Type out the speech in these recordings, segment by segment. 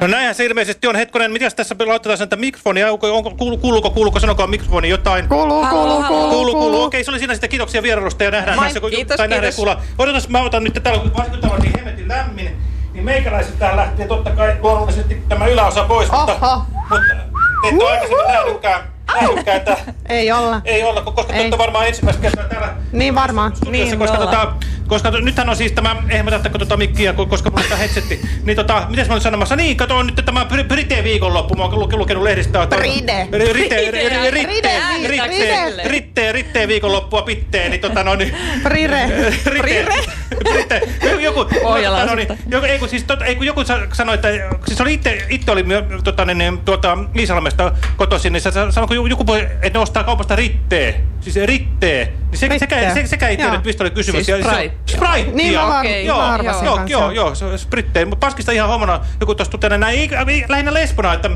No näinhän se ilmeisesti on. Hetkonen, mitäs tässä laitetaan että mikrofonia? Onko, onko, kuuluuko, kuuluuko, sanokaa mikrofoni jotain? Kuuluu, kuuluu, kuuluu, kuuluu, kuuluu. Okei, se oli siinä sitten kiitoksia vierailusta ja nähdään Moi, tässä, kun, kiitos, tai nähdään kiitos. kuulla. Odotas, mä otan nyt täällä, kun on niin hemmetin lämmin, niin meikäläiset täällä lähtee totta kai luonnollisesti tämä yläosa pois, mutta, Oho. mutta te ette ole aikaisemmin nähnytkään, että Ei olla. ei olla, koska te olette varmaan ensimmäistä kertaa täällä Niin varmaan. Niin, koska, tota, koska nythän on siis tämä, eihän mä tästä tota mikkiä, ko- koska mulla on tämä headsetti, niin tota, mitäs mä olin sanomassa, niin kato on nyt tämä Br- Brite viikonloppu, mä oon lukenut, lehdistä. Bride. Rite, Rite, Rite, Rite. Rite, Rite viikonloppua pitteen, niin tota no niin. Rire. Rite. Rite. Joku, Pohjalla tota, no niin, joku, ei kun siis, tota, ei kun joku sa- sanoi, että siis oli itse, itse oli tota, niin, niin, tuota, Iisalmesta kotoisin, niin se sa- sanoi, kun joku, puhui, että ne ostaa kaupasta Rittee, siis Rittee, niin se, sekä, se, sekä ei tiedä, Joo. mistä oli kysymys. Siis Sprite. Sprite. Niin mä Okei, joo, mä joo, kanssa. joo, joo, se on. Mutta Paskista ihan homana, joku tuossa tutena näin, lähinnä lesbona, että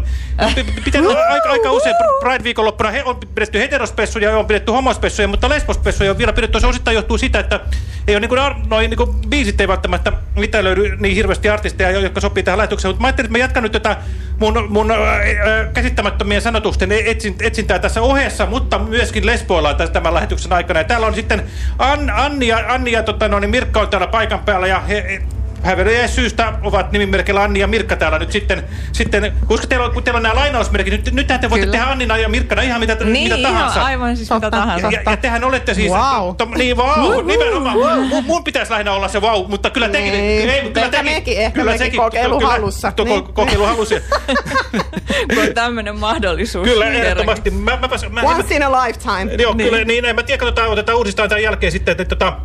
pitää aika, aika usein Pride-viikonloppuna he, on pidetty heterospessuja ja on pidetty homospessuja, mutta lesbospessuja on vielä pidetty. Se osittain johtuu siitä, että ei ole niin kuin, noin niin kuin biisit ei välttämättä mitään löydy niin hirveästi artisteja, jotka sopii tähän lähetykseen, mutta mä ajattelin, että mä jatkan nyt tätä mun, mun äh, äh, käsittämättömien sanotusten etsin, etsintää tässä ohessa, mutta myöskin lesboillaan tässä tämän lähetyksen aikana. Ja täällä on sitten An, Anni ja, Anni ja tota, no, niin Mirkka on täällä paikan päällä ja he, he häveliä syystä ovat nimimerkillä Anni ja Mirkka täällä nyt sitten, sitten koska teillä on, kun teillä on nämä lainausmerkit, nyt, nythän te voitte Kyllä. tehdä Annina ja Mirkkana ihan mitä, Niin, mitä ihan tahansa. aivan siis mitä tahansa. Ja, ja tehän olette siis... Wow. To, niin, wow, nimenomaan. Mun, mun pitäisi lähinnä olla se wow, mutta kyllä tekin... Niin. Ei, mutta kyllä Ehkä tekin, mekin, ehkä kyllä mekin sekin, kokeiluhalussa. Kyllä, Niin. ko, kokeiluhalussa. kun on tämmöinen mahdollisuus. kyllä, ehdottomasti. Mä, mä, mä, mä, Once in a lifetime. Joo, Niin. kyllä, niin en mä tiedä, katsotaan, otetaan uudestaan tämän jälkeen sitten, että tota,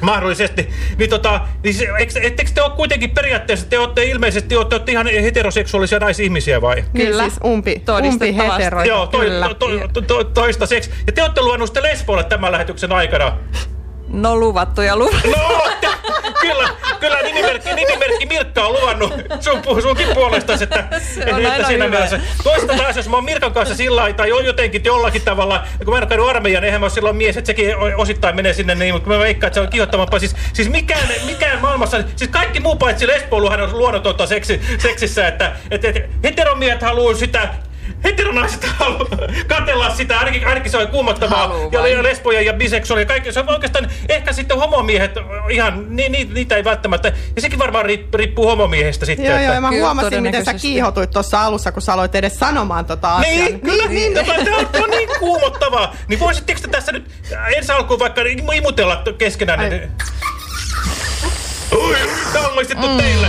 mahdollisesti. Niin tota, niin se, ettekö te ole kuitenkin periaatteessa, te olette ilmeisesti olette, olette ihan heteroseksuaalisia naisihmisiä vai? Kyllä. siis umpi, umpi heteroita. Joo, to, to, to, to, toistaiseksi. Ja te olette luvannut sitten lesboille tämän lähetyksen aikana. No luvattu ja luvattu. No, kyllä, kyllä nimimerkki, nimimerkki Mirkka on luvannut sun, sunkin puolestasi, että, Se on että siinä hyvä. mielessä. Toista taas, jos mä oon Mirkan kanssa sillä lailla, tai jotenkin jollakin tavalla, kun mä en ole käynyt armeijan, eihän mä ole silloin mies, että sekin osittain menee sinne, niin, mutta mä veikkaan, että se on kiihottavampaa. Siis, siis mikään, mikään maailmassa, siis kaikki muu paitsi lesboiluhan on luonnotonta seksi, seksissä, että, että, että heteromiehet haluaa sitä Heteronaiset haluaa katella sitä, ainakin, ainakin se on kuumottavaa. Haluu Ja, ja lesboja ja biseksuaalia, kaikki. Se on oikeastaan, ehkä sitten homomiehet, ihan, ni, ni, niitä ei välttämättä. Ja sekin varmaan riippuu, homomiehestä sitten. Joo, että, joo, ja mä Kyllä, huomasin, miten sä kiihotuit tuossa alussa, kun sä aloit edes sanomaan tota asiaa. Niin, kyllä, niin, niin, niin. Tämä, tämä on niin kuumottavaa. Niin voisitteko te tässä nyt ensi alkuun vaikka imutella keskenään? Ai. Niin, Oi, tämä on maistettu teille.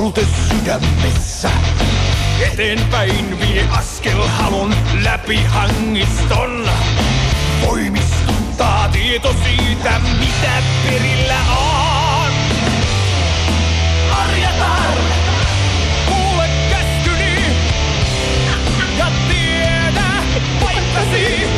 Polte sydämessä. Eteenpäin vie askel halon läpi hangiston. Voimistuttaa tieto siitä, mitä perillä on. Arjatar, kuule käskyni ja tiedä paikkasi.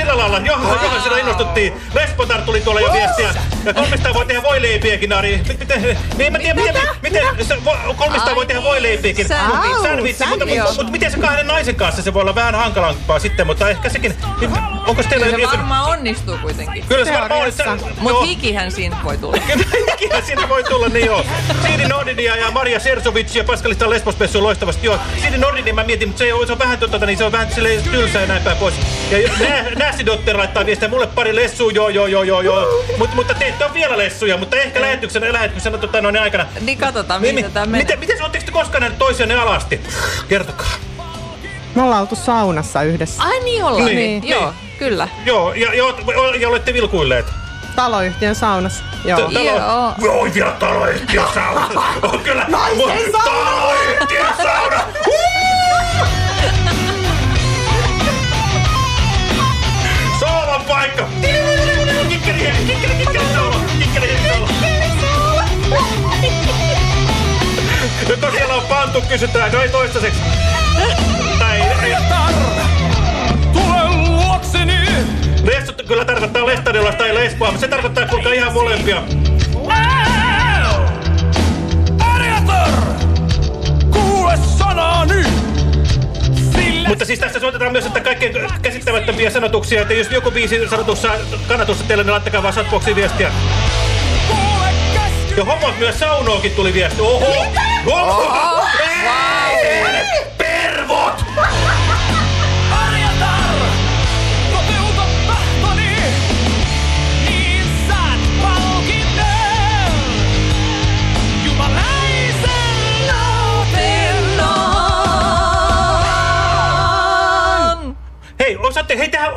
Sillä lailla. Johan, johan siellä innostuttiin. Lesbotar tuli tuolla jo viestiä. Ja 300 voi tehdä voileipiäkin, Ari. Miten, niin mä tiedä, miten, miten se, vo- 300 voi tehdä voileipiäkin. Sandwich. Mut- Sandwich, mutta, mutta, mutta miten se kahden naisen kanssa, se voi olla vähän hankalampaa sitten, mutta ehkä sekin, niin onko teillä... Se varmaan onnistuu kuitenkin. Kyllä se varmaan on. Teoriassa. Mutta hikihän siinä voi tulla. Kyllä siinä voi tulla, niin joo. Siiri Nordinia ja Maria Sersovic ja Paskalista Lesbospessu loistavasti. Joo, Siiri Nordinin mä mietin, mutta se, on- se on vähän, tota, niin se on vähän silleen tylsää ja näin päin pois. Ja Nasty Dotter laittaa viestiä, mulle pari lessua, joo, joo, joo, joo, joo. Mut, mutta te ette ole vielä lessuja, mutta ehkä lähetyksen, lähetyksen tota, noin aikana. Niin katsotaan, Niin, miten tämä menee. miten, miten, ootteko te koskaan nähneet toisianne alasti? Kertokaa. Me ollaan oltu saunassa yhdessä. Ai niin ollaan. Niin, Niin, niin. Joo, kyllä. Joo, ja, ja, ja olette vilkuilleet. taloyhtiön saunassa. Joo. Talo- Joo. Oi vielä taloyhtiön sauna. On kyllä. Naisen sauna! Taloyhtiön sauna. Soolan paikka. Kikkeri, Joko siellä on pantu, kysytään. No ei toistaiseksi. Tai ei. Tule luokseni! Lestut kyllä tarkoittaa lestadiolasta tai lesboa, mutta se tarkoittaa kuinka ihan molempia. Ariator! Kuule Mutta siis tässä soitetaan myös, että kaikkein käsittämättömiä sanotuksia, että jos joku biisi sanotus saa kannatusta teille, niin laittakaa vaan viestiä. kuule käsky! Ja homot myös saunookin tuli viesti. Oho! Oho! Ei! Pervot! Ariator! Toteuta tahtoni! Niin saat palkinnon! Jumalaisen Nautinnon! Hei, osaatte, hei tähän,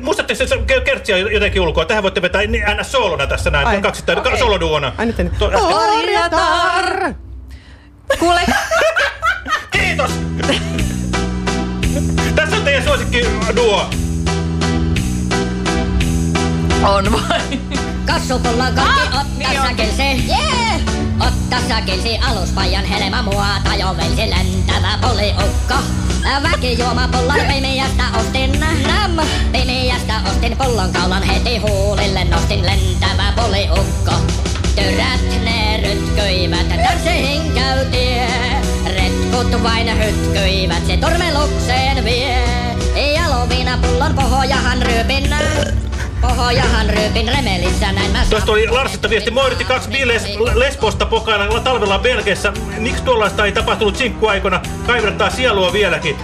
muistatte se kertsiä jotenkin ulkoa. Tähän voitte vetää niin aina soolona tässä näin. Ai. Kaksittain, Okei. okay. soloduona. Ai nyt en... Orjatar! Kuule, Kiitos! Tässä on teidän suosikki duo. on vai? Kassupulla kaikki otta niin on. säkelsi. Yeah! Otta säkelsi aluspajan helma mua tajovelsi lentävä poliukko. Väkijuomapullan pimiästä ostin nam. Pimiästä ostin pullonkaulan heti huulille nostin lentävä poliukko. Tyrät ne rytkyivät, tanssiin käytie. Retkut vain hytkyivät, se turmelukseen vie. Jaloviina pullon pohjahan ryypin. Pohjahan ryypin remelissä näin mä Tuosta oli Larsista viesti. Moi yritti kaksi biles Lesbosta pokailla talvella Belgiassa. Miksi tuollaista ei tapahtunut sinkkuaikona? Kaivettaa sielua vieläkin.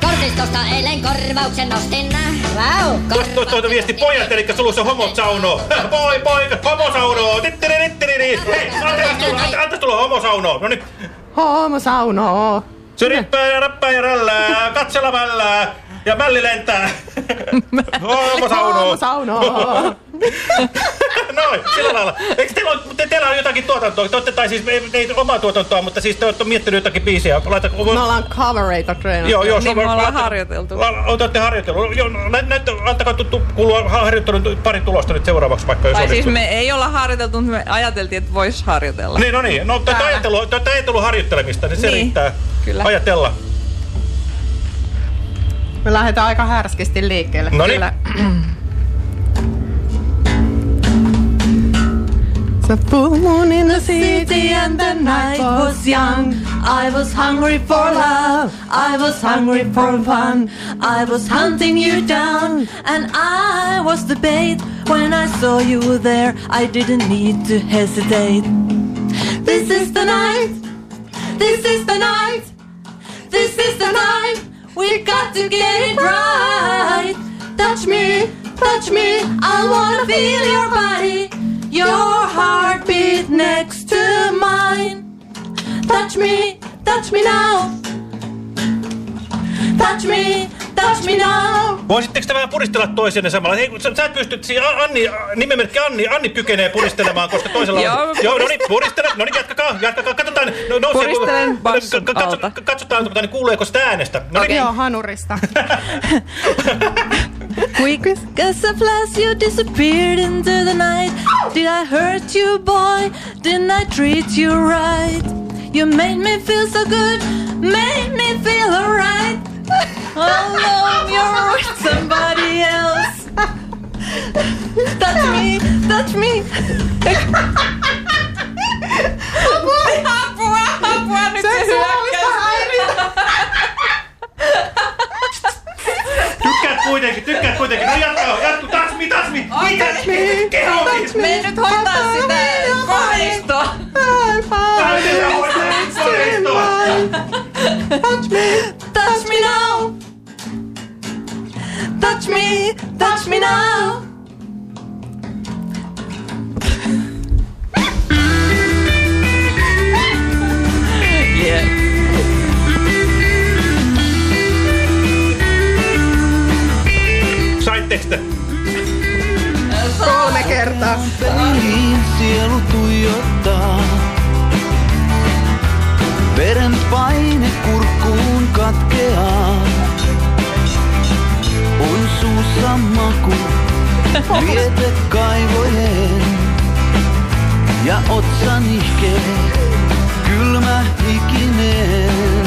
Kortistosta eilen korvauksen nostin. Tuosta tuosta tuota viesti pojat, eli sulussa homot saunoo. Poi, poi, homo saunoo. Tittiri, tittiri. Hei, antakas tulla, anta- antakas tulla homo saunoo. No niin. Homo saunoo. Syrippää ja rappää ja rällää, katsella mällää ja mälli lentää. Homo saunoo. Noin, sillä lailla. Eikö teillä, on, te, teillä on jotakin tuotantoa? Te olette, tai siis ei, ei omaa tuotantoa, mutta siis te olette miettinyt jotakin biisiä. Laita, Me ollaan covereita treenattu. Joo, joo, Niin me ollaan harjoiteltu. Olette harjoitellut. Joo, no, nä, näyttä, antakaa tuttu, kuulua harjoittelun pari tulosta nyt seuraavaksi vaikka, jos Tai siis me ei olla harjoiteltu, mutta me ajateltiin, että vois harjoitella. Niin, no niin. No, ajattelua, tätä ajattelua harjoittelemista, niin se Niin, riittää. kyllä. Ajatella. Me lähdetään aika härskisti liikkeelle. No niin. Kyllä. The full moon in the city and the night was young. I was hungry for love. I was hungry for fun. I was hunting you down and I was the bait. When I saw you there, I didn't need to hesitate. This is the night. This is the night. This is the night. We've got to get it right. Touch me, touch me. I wanna feel your body. Your heartbeat next to mine. Touch me, touch me now. Touch me, touch me now. Voisitteko te vähän puristella toisenne samalla? Hei, sä, sä et pysty, siinä Anni, nimimerkki Anni, Anni kykenee puristelemaan, koska toisella on... Joo, Joo, no niin, puristele, no niin, jatkakaa, jatkakaa, katsotaan, no, nousee, Puristelen bassun katso, alta. katsotaan, niin kuuleeko sitä äänestä. No niin, Joo, hanurista. Quick as a flash you disappeared into the night Did I hurt you boy? Didn't I treat you right? You made me feel so good Made me feel alright Although you're with somebody else Touch me, touch me Apua, apua, nyt se hyökkäys tykkäät kuitenkin, tykkäät kuitenkin. No jatkaa, jatku, touch me, touch me. Mitä? Keho, Me nyt hoitaa sitä kohdistoa Touch me now. Touch me, touch me now. kerta. Peliin sielu tuijottaa. Veren paine kurkkuun katkeaa. On suussa maku, viete kaivojen. Ja otsa nihkee, kylmä hikinen.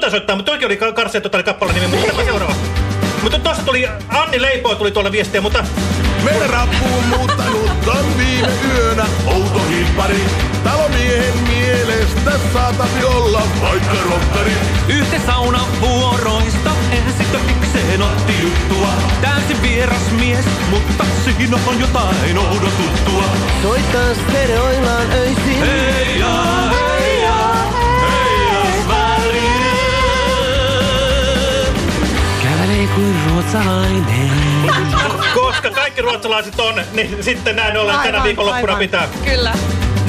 Tuota soittaa, mutta toikin oli ka- Karseen totaali kappaleen nimi, mutta tämä seuraava. Mutta tuossa tuli, Anni Leipoa tuli tuolla viestiä, mutta Merappuun muuttanut on viime yönä outo hippari. Talomiehen mielestä saatavi olla vaikka rokkari. Yhteen saunan vuoroista ensitöikseen otti juttua. Täysin vieras mies, mutta siinä on jotain oudon tuttua. Soittaa stereoillaan öisin. Hei ja, hei kuin ruotsalainen. koska kaikki ruotsalaiset on, niin sitten näin ollen tänä Aivan, viikonloppuna aivan. pitää. Kyllä.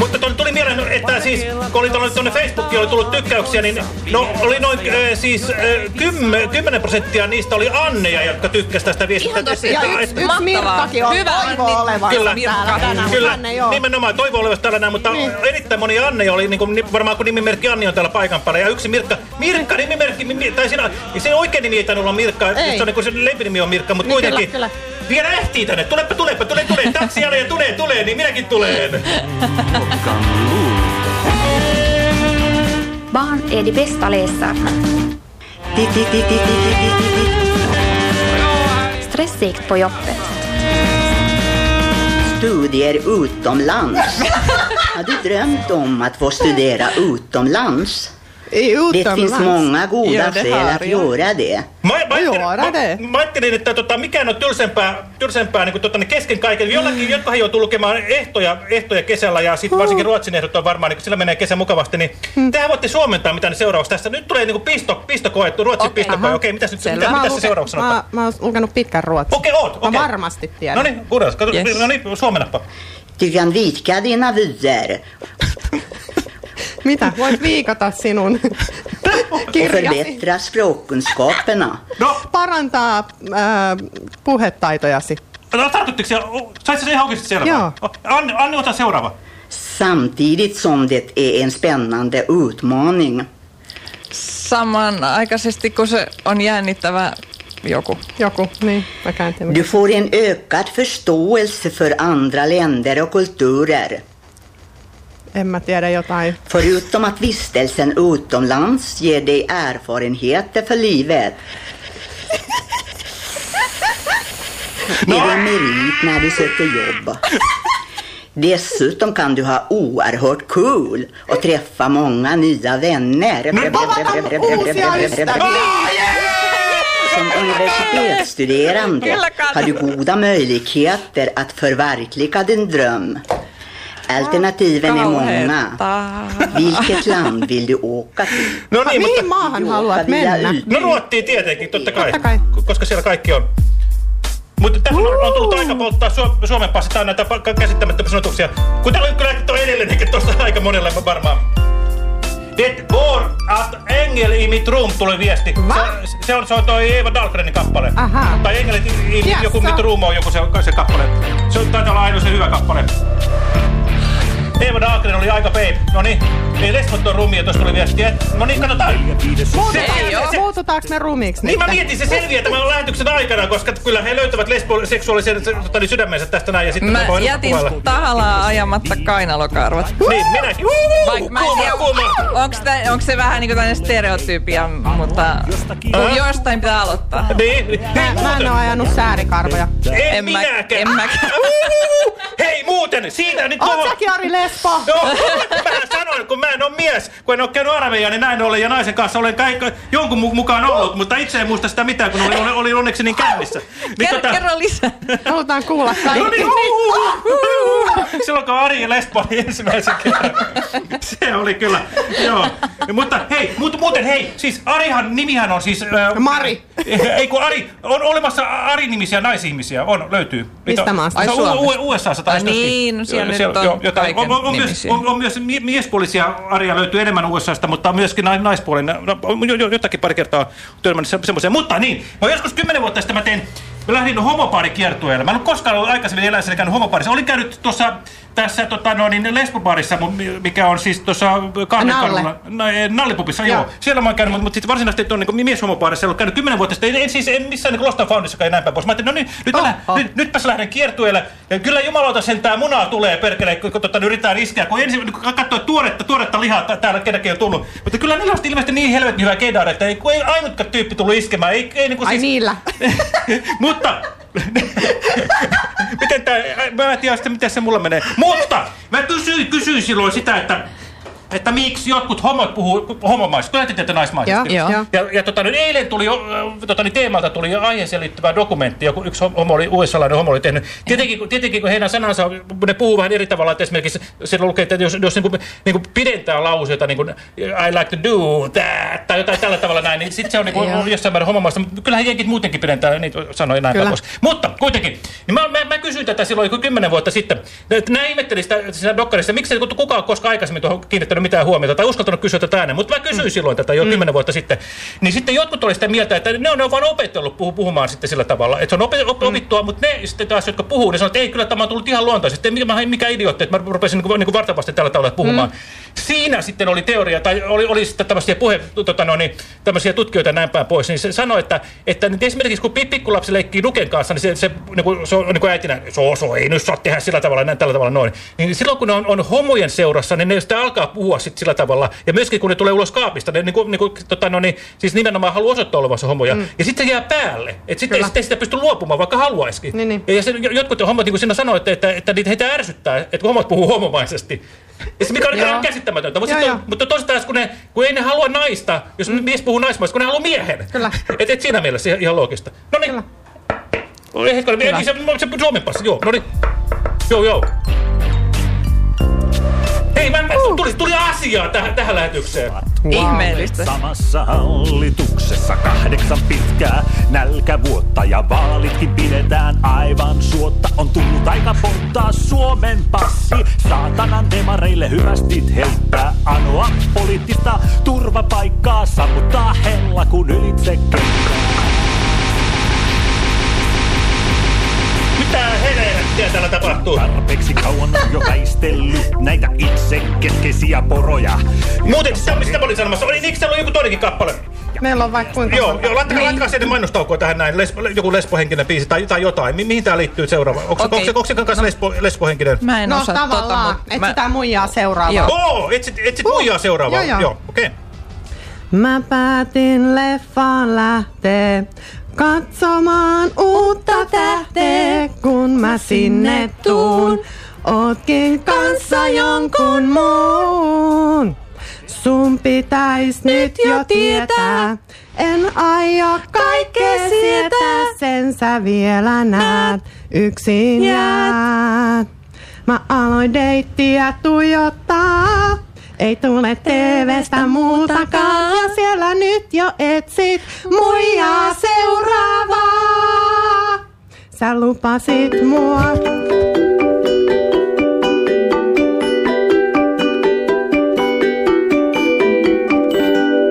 Mutta tuonne tuli mieleen, että siis, kun oli tuonne, Facebookiin oli tullut tykkäyksiä, niin no, oli noin äh, siis äh, kymmen, 10 prosenttia niistä oli Anneja, jotka tykkäsivät tästä viestistä. Ihan tosi. Että- Ja yksi- yksi Mirkkakin on Hyvä, toivo Anni. olevansa Kyllä, täällä tänään. kyllä, ole. nimenomaan toivo olevasta täällä näin, mutta Niin. erittäin moni Anne oli, niin kuin, varmaan kun nimimerkki Anni on täällä paikan päällä, ja yksi Mirkka, Mirkka nimimerkki, mi- tai siinä, se oikein nimi ei tainnut olla Mirkka, Ei. se on niin kuin se lempinimi on Mirkka, mutta Niin, kyllä, kuitenkin. kyllä. Vielä ehtii tänne, tulepa, tulepa, tule, tule, taksi ja tulee, tulee, niin minäkin tulen. Barn är de bästa läsarna. Stressigt på jobbet. Studier utomlands. Har du drömt om att få studera utomlands? I Det finns utomlands. många goda Ja, det skäl att jag. göra det. Mä, mä, ajattelin, det. mä, mä ajattelin, että tota, mikään on tylsempää, tylsempää niin kuin, tota, kesken kaiken. Jollakin, jotka joutuu lukemaan ehtoja, ehtoja kesällä ja sitten varsinkin Ruotsin ehdot on varmaan, niin kun sillä menee kesä mukavasti, niin tehän voitte suomentaa mitä ne seuraavaksi tässä. Nyt tulee niin kuin pisto, pistokoe, Ruotsin Okei. pistokoe. Okei, mitäs nyt mitä, Mä mitä se seuraavaksi sanotaan? Mä, mä oon lukenut pitkän ruotsin. Okei, oot, okei. Mä varmasti tiedän. No niin. Kato, Yes. no niin, suomennappa. Du kan vika dina vyer Mitä? Voit viikata sinun kirjasi. förbättra språkkunskaperna. No, Parantaa äh, puhetaitojasi. no tartuttiko se, sait se ihan oikeasti selvää? Joo. Anni, Anni, ota seuraava. Samtidigt som det är en spännande utmaning. Samanaikaisesti, kun se on jännittävä joku. Joku, niin. Mä. Du får en ökad förståelse för andra länder och kulturer. En mä tiedä jotain. Förutom att vistelsen utomlands ger dig erfarenheter för livet. Det är en merit när du söker jobb. Dessutom kan du ha oerhört kul och träffa många nya vänner. Som universitetsstuderande har du goda möjligheter att förverkliga din dröm. Alternativen är många. Vilket land vill du åka till? No niin, Mihin mutta... maahan haluat mennä? No Ruottiin tietenkin, totta kai, Totta kai. koska siellä kaikki on. Mutta tähän on, on tullut aika polttaa Su Suomen passit aina näitä pa- käsittämättömiä sanotuksia. Kun täällä on kyllä tuo edellinenkin tuosta aika monelle varmaan. Det går att ängel i mitt rum, tuli viesti. Va? Se, se, on, se on toi Eva Dahlgrenin kappale. Aha. Tai engelit i, i Jaså. joku mitt rum on joku se, se kappale. Se on, taitaa olla ainoa se hyvä kappale. Eva Dahlgren oli aika babe. No niin, ei lesbot on rumia, tuossa tuli viesti. Et- No niin, katsotaan. Muututaanko, me rumiksi Niin mä mietin, se selviää tämän lähetyksen aikana, koska kyllä he löytävät lesboseksuaalisen se- tota, niin sydämensä tästä näin ja sitten Mä voi jätin tahallaan ajamatta kainalokarvat. Niin, minäkin. Vaikka mä en tiedä, onks se vähän niinku tämmönen stereotypia, mutta jostain pitää aloittaa. Niin, niin. Mä, mä en oo ajanut säärikarvoja. En, minäkään. en mäkään. Uhuhu. Hei, muuten, siitä nyt... Oot säkin Ari Lesbo? Joo, mä sanoin, kun mä en ole mies, kun en ole käynyt armeijaa, niin näin ollen ja naisen kanssa olen kaikki, jonkun mu- mukaan ollut, mutta itse en muista sitä mitään, kun oli, oli, oli onneksi niin kännissä. Niin Kerro, kerro lisää. Halutaan kuulla No kaikki. niin, uhuhu. Silloin kun Ari Lesbo oli ensimmäisen kerran. Se oli kyllä, joo. Mutta hei, mu muuten hei, siis Arihan nimihän on siis... Äh, Mari. Ei kun Ari, on olemassa Ari-nimisiä naisihmisiä, on, löytyy. Mistä maasta? Se on Ai, U- USAssa tai niin, no siellä nyt on kaiken on, on, myös, on, on myös mie- miespuolisia Aria löytyy enemmän USAsta, mutta myöskin naispuolinen. No, on jo- jo- jotakin pari kertaa törmännyt se, semmoiseen. Mutta niin, mä joskus kymmenen vuotta sitten mä tein mä lähdin homopaarikiertueelle. Mä en ole koskaan ollut aikaisemmin eläissäni käynyt homopaarissa. Olin käynyt tuossa tässä tota, no, niin lesbobaarissa, mu- mikä on siis tuossa kahden Nalle. No, eh, Nallipupissa, joo. Joo. Siellä mä oon käynyt, mutta, mutta sitten varsinaisesti tuon niin mieshomopaarissa ollut käynyt kymmenen vuotta sitten. En, en siis en missään niin Lost and Foundissakaan ja näin päin pois. Mä ajattelin, no niin, nyt, mä, lä- Oho. nyt, nytpäs lähden kiertueelle. Ja kyllä jumalauta sentään munaa tulee perkele, kun, kun tota, yritetään iskeä. Kun ensin kun katsoo tuoretta, tuoretta lihaa tä- täällä kenäkin on tullut. Mutta kyllä niillä on ilmeisesti niin helvetin hyvä kedar, että ei, kun ei ainutkaan tyyppi tullut iskemään. Ei, ei, niin kuin Ai siis, niillä. mutta... miten tää, mä en tiedä sitten, miten se mulla menee. Mutta mä kysyin, kysyin silloin sitä, että että miksi jotkut homot puhuu homomaisesti. Kyllä te naismaisesti. Joo, joo. Ja, ja tota, nyt eilen tuli, tota, niin teemalta tuli aiheeseen liittyvä dokumentti, joku yksi homo oli, USA-lainen homo oli tehnyt. Tietenkin, kun- tietenkin kun heidän sanansa, ne puhuu vähän eri tavalla, että esimerkiksi siellä lukee, että jos, jos niin kuin, niin kuin pidentää lauseita, niin kuin I like to do that, tai jotain tällä tavalla näin, niin sitten se on niin kuin, jossain määrin homomaista, mutta kyllähän jenkit muutenkin pidentää niitä sanoja näin pois. Mutta kuitenkin, niin mä, mä, mä kysyin tätä silloin kymmenen vuotta sitten. Nämä ihmetteli sitä, sitä dokkarista, miksi ei kukaan koskaan aikaisemmin tuohon kiinnittänyt mitään huomiota tai uskaltanut kysyä tätä ääneen. Mutta mä kysyin mm. silloin tätä jo kymmenen vuotta sitten. Niin sitten jotkut oli sitä mieltä, että ne on, ne on vaan opetellut puhu, puhumaan sitten sillä tavalla. Että se on ope, op, opittua, mutta ne sitten taas, jotka puhuu, ne sanoo, että ei kyllä tämä on tullut ihan luontaisesti. Että mikä, mikä idiootti, että mä rupesin niin kuin, niin kuin vartavasti tällä tavalla puhumaan. Mm. Siinä sitten oli teoria, tai oli, oli sitten tämmöisiä, puhe, tota, no, niin, tämmöisiä tutkijoita näin päin pois, niin se sanoi, että, että nyt esimerkiksi kun pi- pikkulapsi leikkii Nuken kanssa, niin se, se, niin kuin, se on niin kuin äitinä, so, so, ei nyt saa tehdä sillä tavalla, näin tällä tavalla noin. Niin silloin kun ne on, on homojen seurassa, niin ne sitten alkaa puhua sitten sillä tavalla. Ja myöskin kun ne tulee ulos kaapista, ne niin kuin, niin kuin, tota, no, niin, siis nimenomaan haluaa osoittaa olevansa homoja. Mm. Ja sitten se jää päälle. Että sitten sit ei sitä pysty luopumaan, vaikka haluaisikin. Niin, niin. Ja se, jotkut homot, niin kuin sinä sanoit, että, että, että niitä heitä ärsyttää, että kun homot puhuu homomaisesti. Ja se mikä on ihan käsittämätöntä. Mutta, Joo, sit joo. on, mutta toisaalta taas, kun, ne, kun ei ne halua naista, jos mm. mies puhuu naismaista, kun ne haluaa miehen. Kyllä. Et, et siinä mielessä ihan, ihan loogista. No niin. Hetkinen, se, se Suomen passi, joo. No niin. Joo, joo. Hei, mä, mä, tuli, tuli asiaa tähän, tähän lähetykseen. Ihmeellistä. Samassa hallituksessa kahdeksan pitkää nälkävuotta ja vaalitkin pidetään aivan suotta. On tullut aika polttaa Suomen passi. Saatanan demareille hyvästit heittää anoa poliittista turvapaikkaa. Sammuttaa hella kun ylitse kentää. Mitä helvettiä täällä tapahtuu? Tarpeeksi kauan on jo väistellyt näitä itsekeskeisiä poroja. Muuten, sitä, sitä mä olin sanomassa. Oli, eikö täällä joku toinenkin kappale? Meillä on vaikka kuinka Joo, monta. joo laittakaa, Niin. laittakaa sieltä mainostaukoa tähän näin. Lesbo, joku lesbohenkinen biisi tai, tai jotain. Mi mihin tää liittyy seuraava? Onko okay. onko se kanssa lesbo, lesbohenkinen? Mä en No osaa tavallaan, tota, et mut sitä muijaa seuraavaa. Joo. Oo, oh, etsit, etsit uh, muijaa seuraavaa. joo, joo. joo okei. Okay. Mä päätin leffaan lähteä katsomaan uutta tähteä, kun mä sinne tuun. Ootkin kanssa jonkun muun. Sun pitäis nyt jo tietää, en aio kaikkea sietää, sen sä vielä näet, yksin jäät. Mä aloin deittiä tuijottaa, ei tule TVstä muutakaan. Ja siellä nyt jo etsit muijaa seuraavaa. Sä lupasit mua.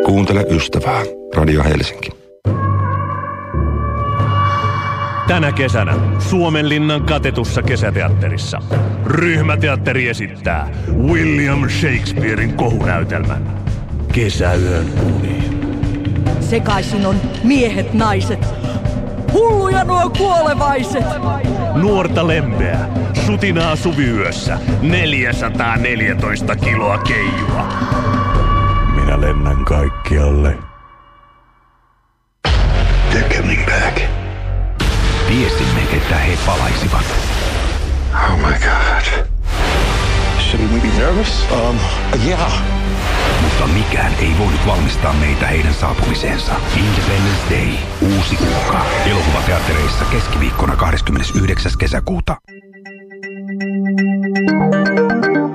Kuuntele ystävää. Radio Helsinki. Tänä kesänä Suomenlinnan katetussa kesäteatterissa ryhmäteatteri esittää William Shakespearein kohunäytelmän Kesäyön uni. Sekaisin on miehet, naiset. Hulluja nuo kuolevaiset. Nuorta lempeä, sutinaa suviyössä, 414 kiloa keijua. Minä lennän kaikkialle. They're coming back. Tiesimme, että he palaisivat. Oh my god. Shouldn't we be nervous? Um, yeah. Mutta mikään ei voinut valmistaa meitä heidän saapumiseensa. Independence Day. Uusi uhka. Elokuvateattereissa keskiviikkona 29. kesäkuuta.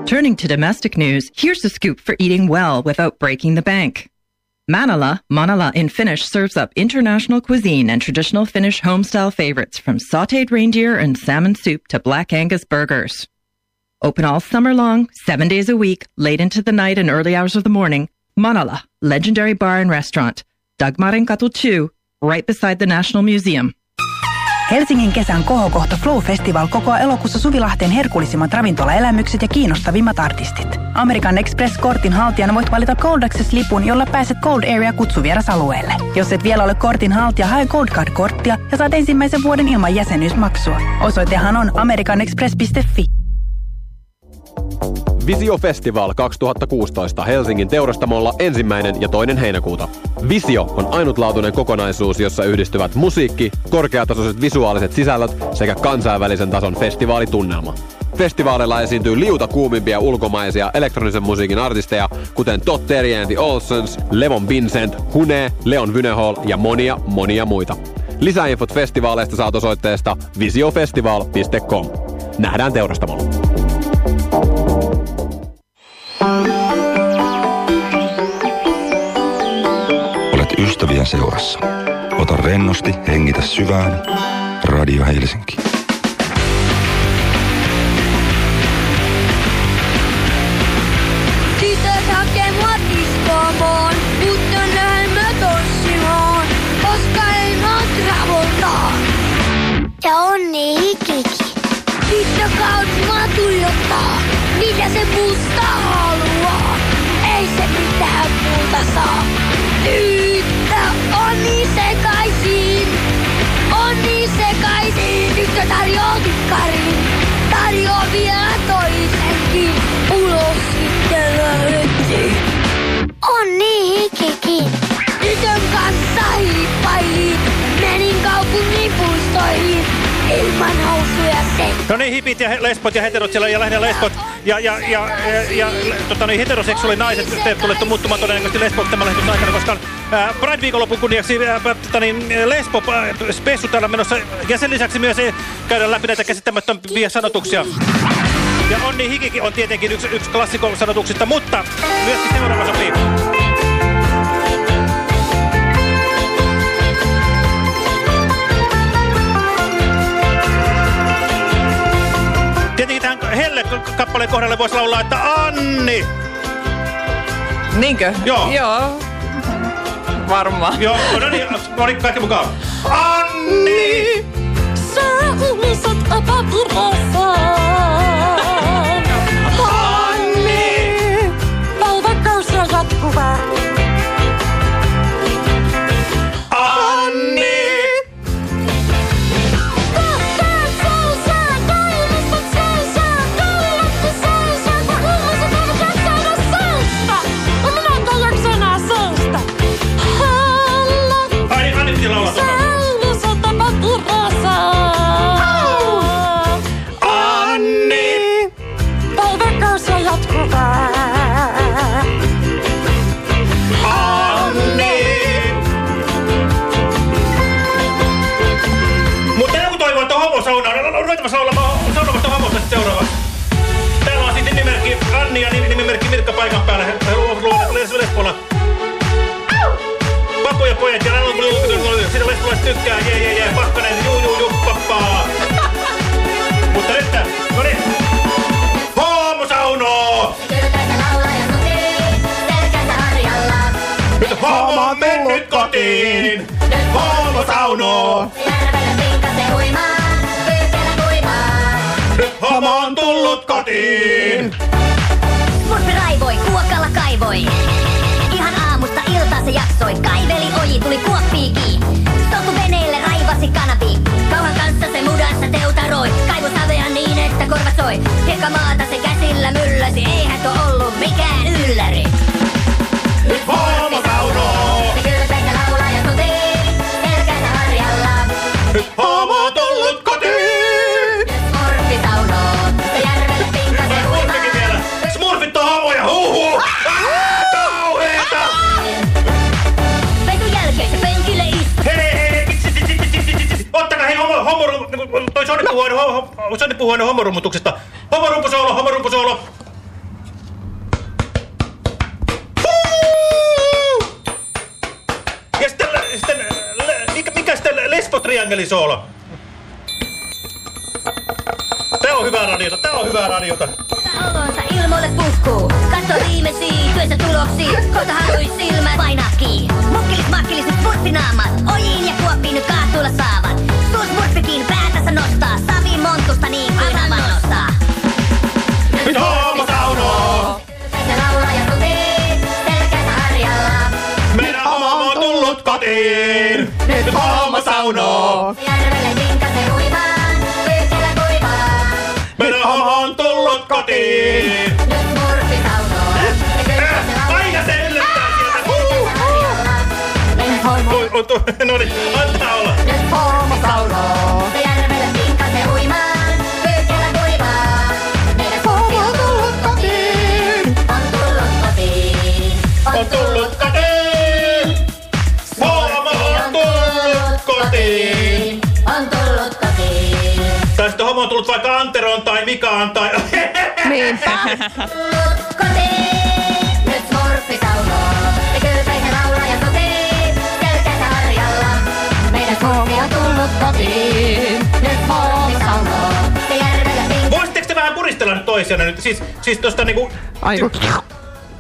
Turning to domestic news, here's the scoop for eating well without breaking the bank. Manala, Manala in Finnish serves up international cuisine and traditional Finnish homestyle favorites from sauteed reindeer and salmon soup to black Angus burgers. Open all summer long, seven days a week, late into the night and early hours of the morning, Manala, legendary bar and restaurant, Dagmarin Katu 2, right beside the National Museum. Helsingin kesän kohokohta Flow Festival kokoaa elokuussa Suvilahteen herkullisimmat ravintolaelämykset ja kiinnostavimmat artistit. American Express-kortin haltijana voit valita Gold Access-lipun, jolla pääset Gold Area kutsuvieras-alueelle. Jos et vielä ole kortin haltija, hae Gold Card-korttia ja saat ensimmäisen vuoden ilman jäsenyysmaksua. Osoitehan on americanexpress.fi. Visio Festival 2016 Helsingin teurastamolla ensimmäinen ja toinen heinäkuuta. Visio on ainutlaatuinen kokonaisuus, jossa yhdistyvät musiikki, korkeatasoiset visuaaliset sisällöt sekä kansainvälisen tason festivaalitunnelma. Festivaaleilla esiintyy liuta kuumimpia ulkomaisia elektronisen musiikin artisteja, kuten Todd Terje and the Olsons, Levon Vincent, Hune, Leon Vynehol ja monia monia muita. Lisäinfot festivaaleista saat osoitteesta visiofestival.com. Nähdään teurastamolla. Olet ystävien seurassa. Ota rennosti, hengitä syvään. Radio Helsinki. Tytöt hakee mua diskoomoon, mutta näin mä tossimaan, koska. Ja on niin hikiki. Kaunis mua tuijottaa, mitä se musta haluaa. Ei se mitään muuta saa. Tyttö on niin sekaisin, on niin sekaisin. Tyttö tarjoaa tikkarin, tarjoaa vielä toisenkin. Ulos No niin, hipit ja lesbot ja heterot siellä ja lähinnä lesbot ja, ja, ja, ja, ja tota, niin, heteroseksuaali naiset te tulette muuttumaan todennäköisesti lesbot tämän lähetyksen aikana, koska ää, Pride-viikonlopun kunniaksi tota, niin, lesbo spessu täällä menossa ja sen lisäksi myös käydään läpi näitä käsittämättömiä sanotuksia. Ja Onni Hikikin on tietenkin yksi, yksi klassikon sanotuksista, mutta myöskin seuraava sopii. Tähän Helle-kappaleen kohdalle voisi laulaa, että Anni! Niinkö? Joo. Joo. Varmaan. Joo, no niin, no niin, kaikki mukaan. Anni! Sä humisat apapurassa. Se jaksoi. Kaiveli oji, tuli kuoppiikin. Soutu veneelle raivasi kanabi. Kauhan kanssa se mudansa teutaroi. Kaivo savea niin, että korvat soi. Hiekka maata se käsillä mylläsi. Eihän tuo ollut mikään ylläri. Nyt homosauno! Ho- ho- Sonni puhuu aina homorummutuksesta. Homorumpusoolo, homorumpusoolo. Ja sitten, sitten mikä, mikä sitten lesbotriangelisoolo? Tää on hyvää radiota, tää on hyvää radiota. Olonsa ilmoille puhkuu. Katso viimesi, työssä tuloksi. Kohta haluis silmät painaakin. Mukkilis makkilis nyt smurfinaamat. Ojiin ja kuoppiin nyt kaatuilla saavat. Katsoppa niin kuin avannossa. Nyt homma saunoo. Se laulaa ja sutii, selkänsä harjalla. Meidän homo on tullut kotiin. Nyt homma saunoo. Järvelle vinkkase huivaan, pyykkälä kuivaan. Meidän homo on tullut kotiin. Nyt murppi saunoo. Aina se yllättää sieltä. Meidän homo on no niin, antaa olla. Nyt homma saunoo. Vaikka Anteroon tai Mikaan tai... Niinpä. On tullut kotiin. Nyt saunoo. Voisitteko te vähän puristella nyt toisianne nyt? Siis, siis tosta niinku... Ai,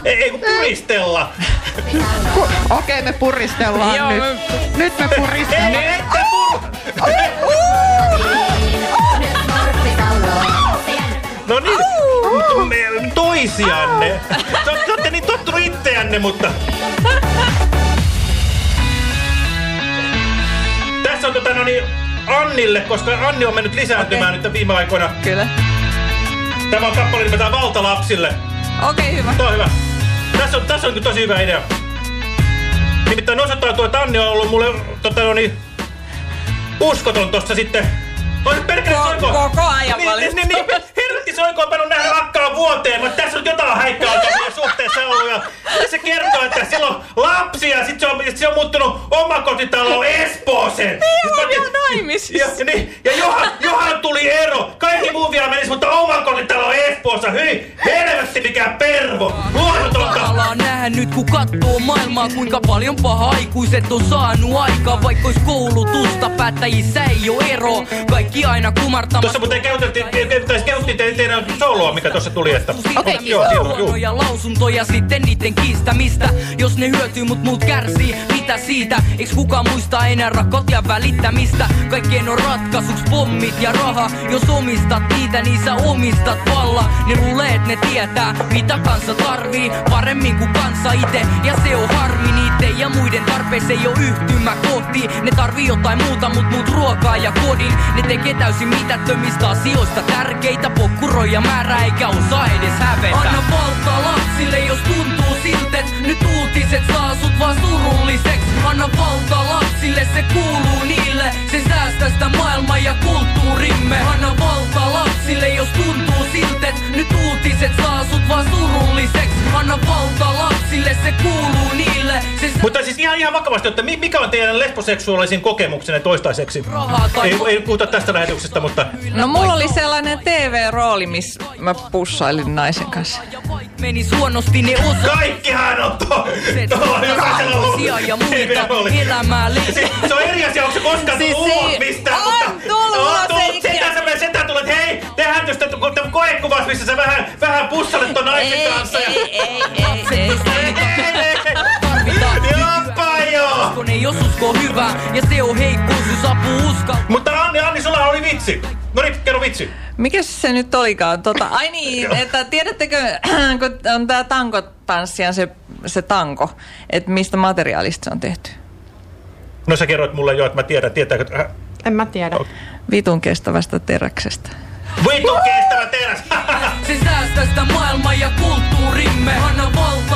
Ei, ei kun puristella. Okei, me puristellaan nyt. me- Nyt me puristellaan. Ei, ette pur... No niin, me- toisianne. Te, te olette niin tottunut itseänne, mutta... Tässä on tota no niin, Annille, koska Anni on mennyt lisääntymään nyt viime aikoina. Kyllä. Tämä on kappale nimeltään Valtalapsille. Okei, okay, hyvä. Tuo on hyvä. Tässä on, tässä on kyllä tosi hyvä idea. Nimittäin osoittautuu, että Anni on ollut mulle tota no niin, uskoton tosta sitten. Nyt perkele Ko- koko ajan niin, niin, niin, niin, Soiko on pannut nähdä rakkaan vuoteen, mutta tässä on jotain häikkää suhteessa ollut. Ja se kertoo, että silloin lapsi ja sit se on, sit se on muuttunut omakotitalo Espooseen. Niin, Siis on mä- jo naimisissa. Ja, niin, ja Johan, Johan tuli ero. Kaikki muu vielä menisi, mutta omakotitalo Espoossa. Hyi, helvetti mikä pervo. Luonnotonta. Ollaan nähnyt, kun kattoo maailmaa, kuinka paljon paha aikuiset on saanut aikaa. Vaikka ois koulutusta, päättäjissä ei oo ero. Kaikki aina kumartamassa. Tuossa muuten kehuttiin, tai kehuttiin te- teidän soloa, mikä tuossa tuli. Että... Okei, joo, joo, joo. Huonoja lausuntoja sitten niiden kiistämistä Jos ne hyötyy mut muut kärsii, mitä siitä? Eiks kukaan muista enää rakkautta ja välittämistä? Kaikkien on ratkaisuks pommit ja raha Jos omistat niitä, niin sä omistat valla Ne luulee, et ne tietää, mitä kansa tarvii Paremmin kuin kansa ite, ja se on harmi Niiden ja muiden tarpeeseen ei oo yhtymä kohti Ne tarvii jotain muuta, mut muut ruokaa ja kodin Ne tekee täysin mitättömistä asioista tärkeitä Pokkuroja määrää eikä osaa edes hävetä. Anna valta lapsille, jos tuntuu siltä Nyt uutiset saa sut vaan surulliseks Anna valta lapsille, se kuuluu niille. Se säästää sitä maailmaa ja kulttuurimme. Anna valta lapsille, jos tuntuu siltä Nyt uutiset saa sut vaan surulliseks Anna valta Mutta siis ihan, ihan vakavasti, että mi- mikä on teidän lesboseksuaalisin kokemuksenne toistaiseksi? Ei, ei puhuta tästä lähetyksestä, mutta... No mulla oli sellainen TV-rooli, missä mä pussailin naisen kanssa. meni huonosti ne osa Kaikkihan on to, to jokaisella muita TV-rooli. elämää le- Se, se on eri asia, onko se koskaan Siis tullut ulos mistään, on mutta... tullut on tullut. ei ikinä. semmoinen, setään tullut, että hei, tehdään just tämän koekuvas, missä sä vähän, vähän pussalet ton naisen Ei, kanssa. ja- ei, ei, ei, ei, ei. Jopa joo! Kun ei jos usko hyvää ja se on heikkous, jos apuu uskal. Mutta Anni, Anni, sulla oli vitsi. No niin, kerro vitsi. Mikä se nyt olikaan? Tota, ai niin, että tiedättekö, kun on tää tankotanssija, se, se tanko, että mistä materiaalista se on tehty? No sä kerroit mulle jo, että mä tiedän, tietääkö... Äh, En mä tiedä. Vitun kestävästä teräksestä. Vitun kestävä teräs! Se säästää sitä maailmaa ja kulttuurimme. Anna valta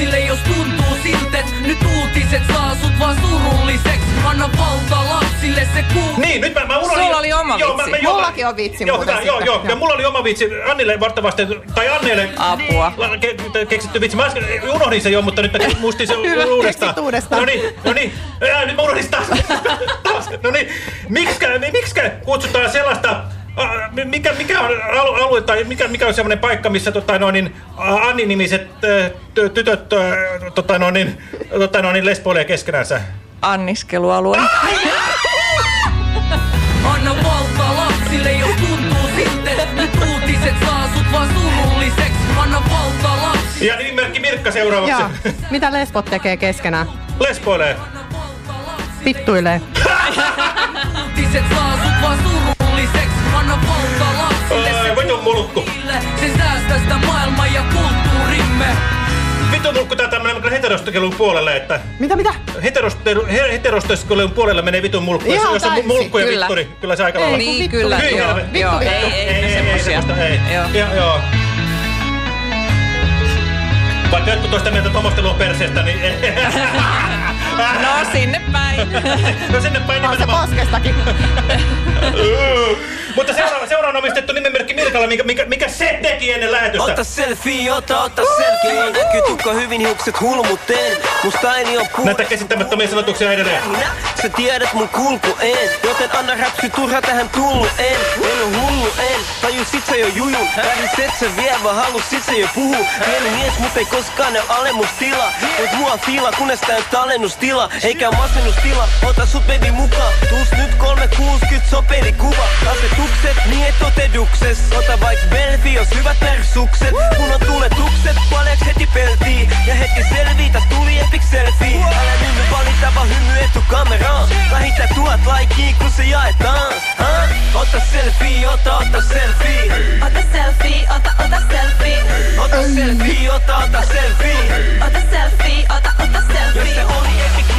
lapsille, jos tuntuu siltä, et nyt uutiset saa sut vaan surulliseks. Anna valta lapsille, se kuuluu. Niin, nyt mä, mä unohdin... Sulla oli oma joo, vitsi. Mä, mä, joo, Mullakin on vitsi Joo, muuten hyvä, joo, joo. Ja mulla oli oma vitsi Annille vartavasti, tai Anneelle... Apua. Ke, ke, keksitty vitsi. Mä äsken unohdin sen jo, mutta nyt mä muistin sen Hyvä, uudestaan. keksit uudestaan. No niin, no niin. Ää, nyt mä unohdin taas. taas. No niin. Miksikä, miksikä kutsutaan sellaista... a, Mikä, mikä on alu- alue tai mikä, mikä on semmoinen paikka, missä tota, noin, niin, Anni-nimiset ty- tytöt ä, tota, noin, niin, tota, noin, niin lesboilee keskenänsä? Anniskelualue. Anna valta lapsille, jos tuntuu siltä, et nyt uutiset saa sut vaan surulliseks. Anna valta lapsille. Ja nimimerkki Mirkka seuraavaksi. Joo. Mitä lesbot tekee keskenään? Lesboilee. Vittuilee. Uutiset saa sut vaan surulliseks. Vitun mulkku. Se säästää sitä maailmaa ja kulttuurimme. Vitun mulkku tää tämmönen hetero heterostelun puolelle, että... Mitä, mitä? Heterostelu, he- heterostelun puolelle menee vitun mulkku. Ihan Jos, jos on täysin. mulkku ja Kyllä. vitturi, kyllä se aika Ei, lailla. niin, Niin, kyllä, Hyi joo. helvetti. Joo, Vittu, ei, vittu. ei, ei semmosia. ei. Joo. Ja, joo. Vaikka jotkut toista mieltä, että homostelu on perseestä, niin... No sinne päin. no sinne päin On se poskestakin. Mutta seuraava, seuraava omistettu nimimerkki Mirkalla, mikä, mikä, mikä se teki ennen lähetystä. Ota selfie, ota, ota selfie. Näkyy tukka hyvin, hiukset hulmuteen. Mun staili on puhdas. Näitä käsittämättömiä sanotuksia edelleen. Sä tiedät mun kulkuen, joten anna räpsy turha tähän tullu en. En on hullu en, taju sit sä jo jujun. Vähis et sä vie, vaan halus sit sä jo puhu. Pieni mies, mut ei koskaan ne alemmustila. Voit mua fiila, kunnes tää on tallennustila. Eikä masennustila, ota sut baby mukaan. Tuus nyt 360 soperi kuva. Asetukset, niin et totedukses. Ota vaik belfi, jos hyvät persukset. Kun on tuletukset, paljaks heti peltii. Ja hetki selvii, täs tuli epic selfie. Älä nyt valita vaan hymy etukameraan. Vähintään tuhat laikia, kun se jaetaan. Ha? Ota selfie, ota, ota selfie. Ota selfie, ota, ota selfie. Ota selfie, ota, ota selfie. Ota selfie, ota, ota Jos selfie. se oli epic.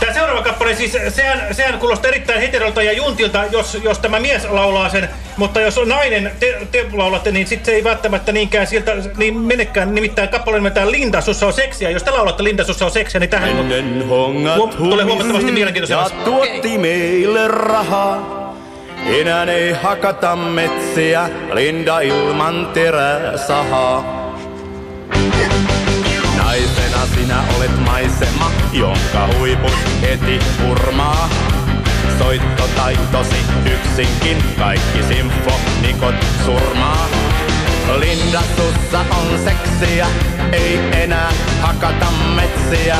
Tämä seuraava kappale, siis sehän, sehän kuulostaa erittäin heterolta ja juntilta, jos, jos tämä mies laulaa sen, mutta jos on nainen, te, te laulatte, niin sitten se ei välttämättä niinkään siltä niin menekään. Nimittäin kappale nimeltään Linda, sussa on seksiä. Jos te laulatte Linda, sussa on seksiä, niin tähän Huom- tulee huomattavasti ja mielenkiintoisemmaksi. tuotti meille rahaa. Enää ei hakata metsiä, Linda ilman terää sahaa. Naisena sinä olet maisema, jonka huiput heti hurmaa. Soittotaitosi yksinkin, kaikki symfonikot surmaa. Linda, sussa on seksiä, ei enää hakata metsiä.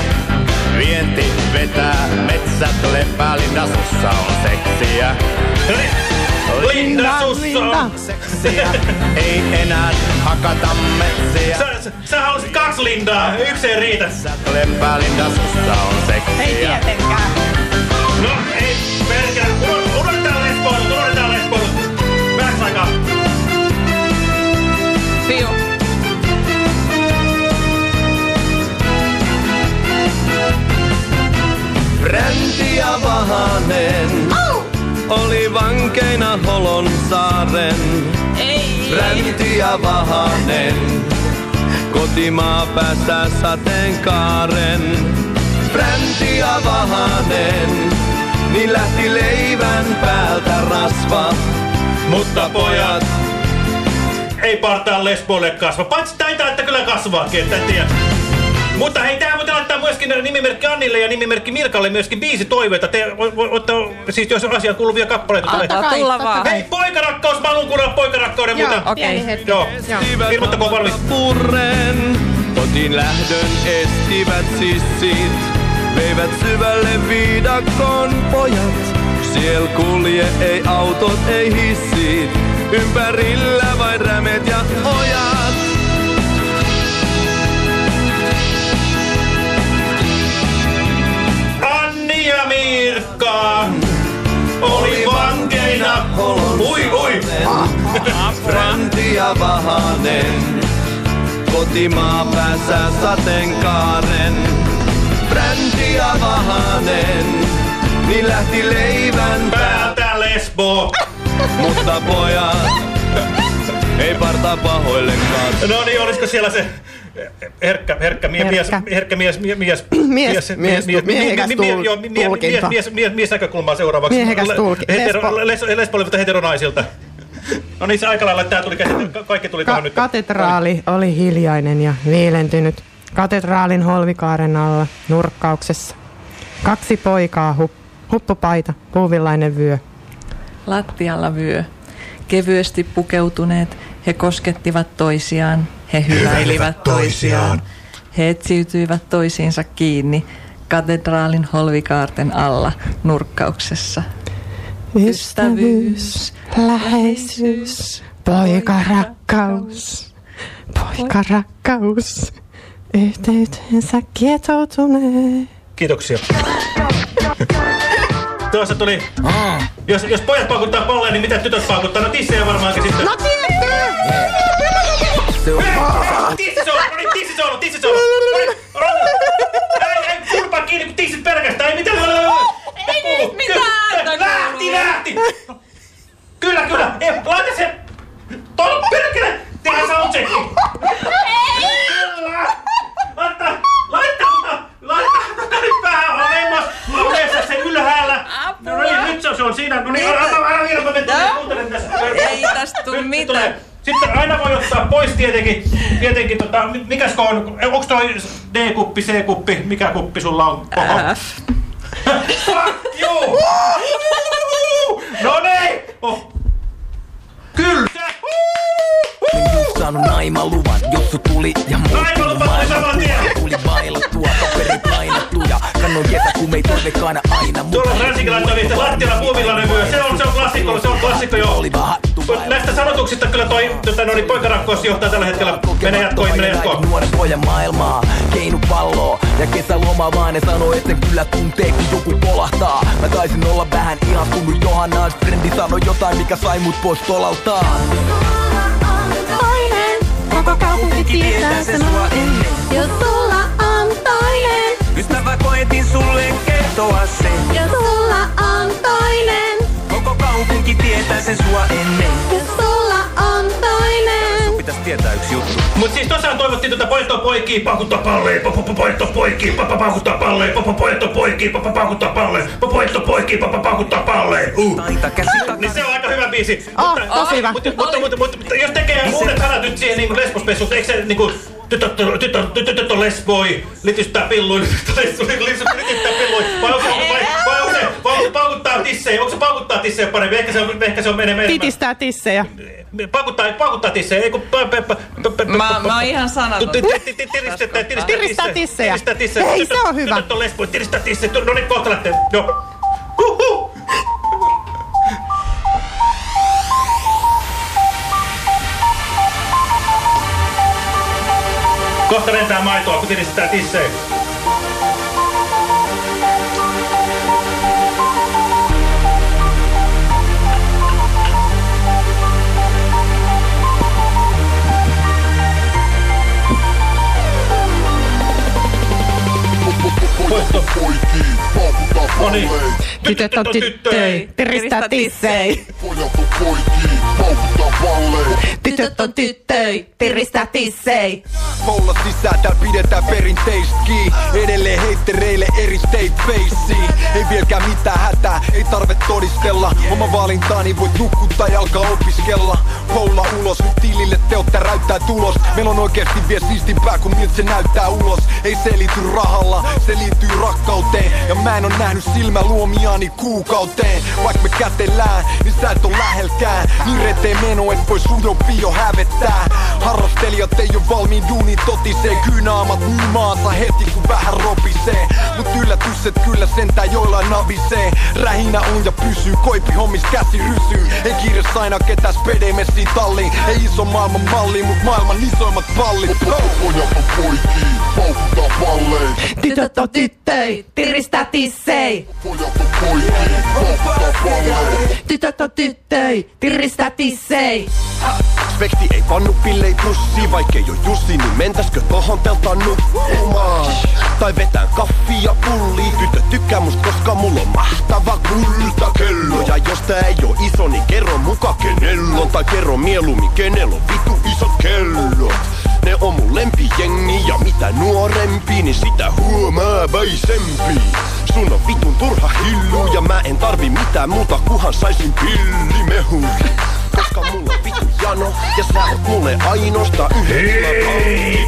Vienti vetää, metsät lepää, Linda, sussa on seksiä. Linda, on seksiä, ei enää hakata metsiä. Sä, sä, halusit kaksi Lindaa, yksi ei riitä. Lepää, Linda, sussa on seksiä. Ei tietenkään. No ei, pelkää. Uno- Unohdetaan lesboilut, unohdetaan lesboilut. Vähäksi aikaa. Fiu. Bränti ja Vahanen oli vankeina Holon saaren. Bränti ja Vahanen kotimaa päässä sateenkaaren. Bränti ja Vahanen, niin lähti leivän päältä rasva. Mutta pojat, ei partaa lesboille kasva. Paitsi taitaa, että kyllä kasvaakin, että en tiedä. Mutta hei, tää muuten laittaa myöskin nimimerkki Annille ja nimimerkki Mirkalle myöskin biisi toiveita. Te olette, siis jos asiaan kuuluvia kappaleita tulee. Antaa tulla vaan. Hei, poikarakkaus, mä haluan kuunnella poikarakkauden Joo, okei. Hetki. Joo, ilmoittakoon valmis. Purren, kotiin lähdön estivät sissit. Veivät syvälle viidakon pojat. Siel kulje ei autot, ei hissit. Ympärillä vain rämet ja ojat. Ui. Bränti ja Vahanen, kotimaa päässä sateenkaaren. Bränti ja Vahanen, niin lähti leivän päältä lesbo. Mutta pojat, ei parta pahoillekaan. No niin, olisiko siellä se herkkä, herkkä, mie, mies, Herkkä. herkkä mies, mie- mies, Mies- mies- miehekäs mie- mie- tul- joo, mie- mie- tulkinta. mies, mies, mies, mies näkökulmaa seuraavaksi. Miehekäs Le- tulki- Hetero, lesbo- les, lesboilta heteronaisilta. No niin, se aika lailla, että tää tuli käsittely. Ka- kaikki tuli Ka- tähän nyt. katedraali oli hiljainen ja viilentynyt. Katedraalin holvikaaren alla nurkkauksessa. Kaksi poikaa, hu- huppupaita, puuvillainen vyö. Lattialla vyö. Kevyesti pukeutuneet, he koskettivat toisiaan, he hyväilivät toisiaan. He etsiytyivät toisiinsa kiinni katedraalin holvikaarten alla nurkkauksessa. Ystävyys, läheisyys, poikarakkaus, poikarakkaus, yhteyteensä kietoutuneet. Kiitoksia. Tuossa tuli... Jos, jos pojat paukuttaa polleen, niin mitä tytöt paukuttaa? No tissejä varmaankin sitten. No tietty! Tissisoolo, no niin, tissisoolo, tissisoolo. No niin! No, Kyllä, kyllä! Ei, laita se! Tuolla perkele! Tehdään soundchecki! Kyllä! Laita, laita, laita, laita, laita nyt vähän alemmas! Yleensä se ylhäällä! No niin, nyt se on- se on siinä. No niin, anna vähän vielä, mä menen tuonne kuuntelen tässä. Ei tästä tuu Nyt mitään. tulee. Sitten aina voi ottaa pois tietenkin, tietenkin tota, mi- mikäs on, onks toi D-kuppi, C-kuppi, mikä kuppi sulla on koko? F. Fuck you! No niin! Oh. Kyllä! Saanut naimaluvan, Jossu tuli ja muut Naimalupa tuli saman tien. Tuli bailattua, paperit painattu ja kannon kesäkume ei toivekaan aina Tuolla Fransikin laittoi niistä lattialla puumilla levyä. Se on, se on klassikko, se on klassikko jo. Näistä sanotuksista kyllä toi tota, no, niin poikarakkaus johtaa tällä hetkellä. Mene jatkoon, mene jatkoon. Nuoren pojan maailmaa, keinu palloa ja kesäloma vaan ne sanoo, että sen kyllä tuntee kun joku kolahtaa. Mä taisin olla vähän ihastunut Johannaan, frendi sanoi jotain mikä sai mut pois tolaltaan. Toinen, koko kaupunki tietää sen sua ennen. Jos sulla on toinen, Ystävä koetin sulle kertoa sen. jos sulla on toinen, kaupunki tietää sen sua ennen. jos sulla on toinen. Pitäis tietää yksi juttu. Mut siis tosiaan toivottiin tuota poittoa poikii, paukuttaa palleen, popo poitto poikii, papa paukuttaa palleen, popo poitto poikii, papa paukuttaa palleen, popo poitto poikii, papa paukuttaa palleen. Uh. Niin se on aika hyvä biisi. Oh, tosi hyvä. Mutta, mutta, mutta, mutta, jos tekee uudet sanat nyt siihen niin lesbospessuun, eikö se niinku tytöt, tytöt, tytöt on lesboi, litystää pilluin, litystää pilluin, vai onko se, vai, vai onko se, vai onko se paukuttaa tissejä, onko se paukuttaa tissejä paremmin, ehkä se on, ehkä se on menee enemmän. Titistää tissejä. Paukuttaa, paukuttaa tissejä, ei kun... Mä, mä oon ihan sanaton. Tiristää, tissejä. Tiristää tissejä. Hei, se on hyvä. Tytöt on lesboi, tiristää tissejä. No niin, kohta lähtee. Joo. Huhhuh. Kohta lentää maitoa, kun tiristää tissejä. No niin. Tytöt on tyttöi, tiristää tissei. Tytöt on tyttöi, tiristää tissei. Polla sisään, tääl pidetään perinteistä kiinni Edelleen heittereille eri state faceen Ei vieläkään mitään hätää, ei tarve todistella. Oma valintaani voit nukkuttaa ja alkaa opiskella. Polla ulos, nyt tilille teot täräyttää tulos. Meillä on oikeesti vielä siistimpää kuin miltä se näyttää ulos. Ei se liity rahalla, se liittyy rakkauteen. Ja mä en oo nähnyt silmä luomiani kuukauteen. Vaikka me kätellään, niin sä et oo lähelkään. Niin reteen meno, et voi jo pio hävettää. Harrastelijat ei oo valmiin duuniin totisee Kyynaamat myy maansa heti kun vähän ropisee. Mut yllätys et kyllä sentään joillain navisee. Rähinä on ja pysyy, koipi hommis käsi rysyy Ei kiires aina ketään spede messiin talliin. Ei iso maailman malli, mut maailman isoimmat pallit. Pojat on poikii, paukuttaa palleen Tytöt on tyttöi, tiristää tissei. Tytöt on tyttöi, tiristää tissei. Spekti ei pannu pillei pussi, vaikkei oo Jussi, niin mentäskö tohon teltaan nukkumaan? Tai vetään kaffia pulli, tyttö tykkää must, koska mulla on mahtava kultakello. Ja jos tää ei oo iso, niin kerro muka kenellä on, tai kerro mieluummin kenellä on vitu isot kellot. Ne on mun lempijengi ja mitä nuorempi, niin sitä huomaavaisempi. Sun on vitun turha hillu ja mä en tarvi mitään muuta, kuhan saisin pillimehuri. Koska mulla on vittu jano ja sä oot mulle ainoastaan yhdellä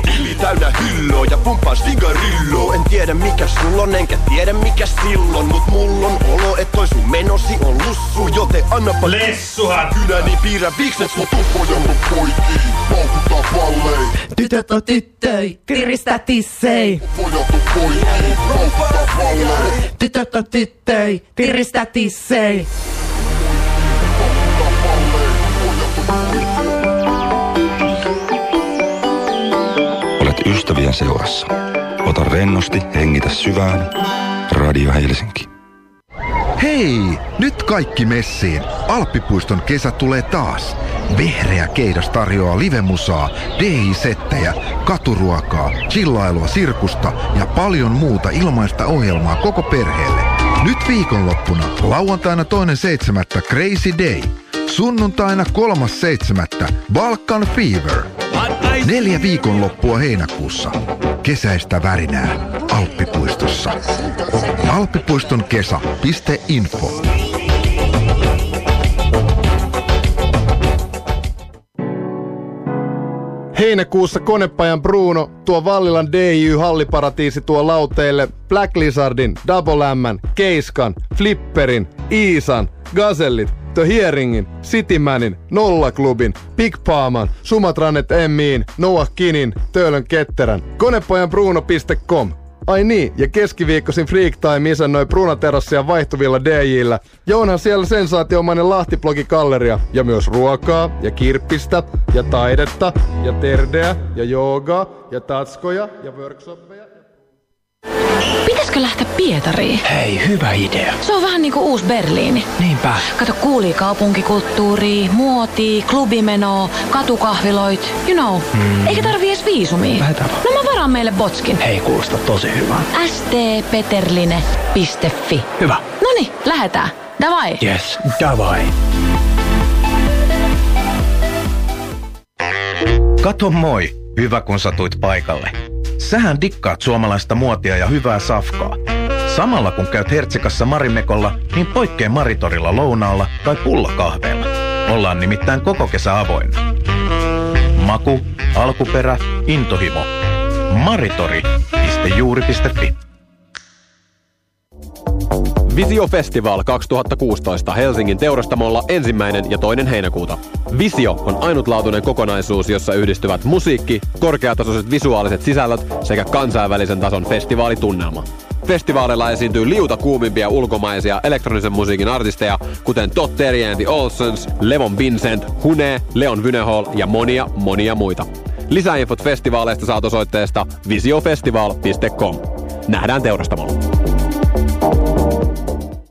Tili täynnä hilloa ja pumppaan sigarillo En tiedä mikä sulla on enkä tiedä mikä silloin Mut mulla on olo et toi sun menosi on lussu Joten annapa Lessuhan! Kynäni piirrä vikset sun tuppoja mun poikii Paukuttaa palleen Tytöt on tyttöi, tiristää tissei. Pojat on poikii, paukuttaa palleen Tytöt on tyttöi, tiristää tissei. Ystävien seurassa. Ota rennosti, hengitä syvään. Radio Helsinki. Hei! Nyt kaikki messiin. Alppipuiston kesä tulee taas. Vehreä keidas tarjoaa livemusaa, DJ-settejä, katuruokaa, chillailua sirkusta ja paljon muuta ilmaista ohjelmaa koko perheelle. Nyt viikonloppuna, lauantaina toinen seitsemättä Crazy Day. Sunnuntaina kolmas seitsemättä Balkan Fever. Neljä viikonloppua heinäkuussa. Kesäistä värinää Alppipuistossa. Alppipuiston kesä.info. Heinäkuussa konepajan Bruno tuo Vallilan DIY-halliparatiisi tuo lauteille Black Lizardin, Double M, Keiskan, Flipperin, Iisan, Gazellit, The Hearingin, Citymanin, Nollaklubin, Big Paaman, Sumatranet Emmiin, Noah Kinin, Töölön Ketterän. Konepajanbruno.com Ai niin, ja keskiviikkoisin Freak Time isännöi Brunaterassia vaihtuvilla DJillä. Ja onhan siellä sensaatiomainen Lahtiblogi galleria. Ja myös ruokaa, ja kirppistä, ja taidetta, ja terdeä, ja joogaa, ja tatskoja, ja workshoppeja. Pitäisikö lähteä Pietariin? Hei, hyvä idea. Se on vähän niinku uusi Berliini. Niinpä. Kato, kuulii kaupunkikulttuuria, muotia, klubimenoa, katukahviloit, you know. Mm. Eikä tarvii edes viisumia. Lähetään No mä varaan meille botskin. Hei, kuulostaa tosi hyvää. stpeterline.fi Hyvä. Noni, lähetään. Davai. Yes, davai. Kato moi, hyvä kun satuit paikalle. Sähän dikkaat suomalaista muotia ja hyvää safkaa. Samalla kun käyt Hertsikassa Marimekolla, niin poikkeen Maritorilla lounaalla tai pullakahveilla. Ollaan nimittäin koko kesä avoinna. Maku, alkuperä, intohimo. Maritori.juuri.fi Visio Festival 2016 Helsingin teurastamolla ensimmäinen ja toinen heinäkuuta. Visio on ainutlaatuinen kokonaisuus, jossa yhdistyvät musiikki, korkeatasoiset visuaaliset sisällöt sekä kansainvälisen tason festivaalitunnelma. Festivaaleilla esiintyy liuta kuumimpia ulkomaisia elektronisen musiikin artisteja, kuten Todd Terry and the Olsons, Levon Vincent, Hune, Leon Vynehall ja monia monia muita. Lisäinfot festivaaleista saat osoitteesta visiofestival.com. Nähdään teurastamolla.